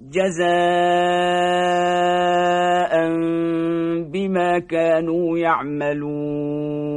جزاء بما كانوا يعملون.